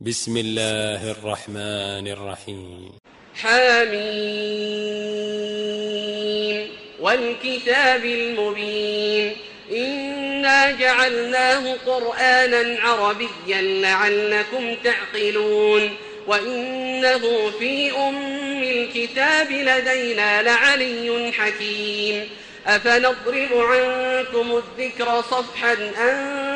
بسم الله الرحمن الرحيم. حميم. والكتاب المبين. إنا جعلناه قرآنا عربيا لعلكم تعقلون. وإنه في أم الكتاب لدينا لعلي حكيم. أفنضرب عنكم الذكر صفحا أن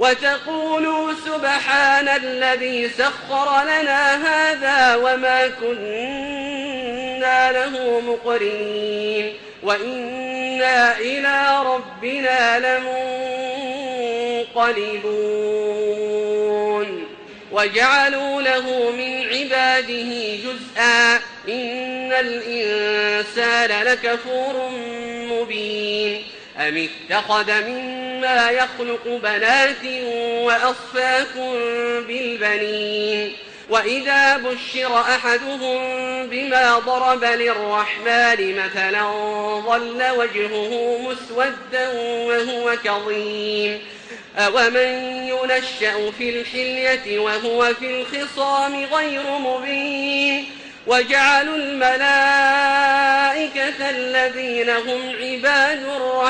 وتقولوا سبحان الذي سخر لنا هذا وما كنا له مقرنين وإنا إلى ربنا لمنقلبون وجعلوا له من عباده جزءا إن الإنسان لكفور مبين أم اتخذ مما يخلق بنات وأصفاكم بالبنين وإذا بشر أحدهم بما ضرب للرحمن مثلا ظل وجهه مسودا وهو كظيم أومن ينشأ في الحلية وهو في الخصام غير مبين وجعلوا الملائكة الذين هم عباد الرحمن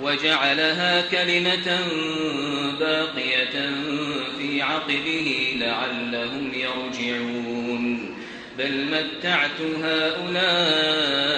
وجعلها كلمة باقية في عقبه لعلهم يرجعون. بل متعت هؤلاء